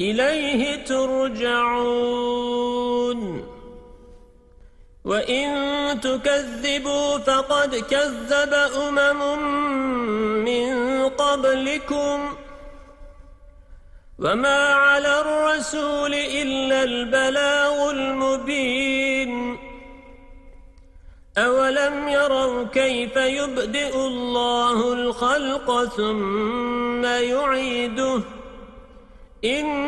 إليه ترجعون. وإن تكذبوا فقد كذب أمم من قبلكم. وما على الرسول إلا البلاغ المبين. أولم يروا كيف يبدئ الله الخلق ثم يعيده؟ إن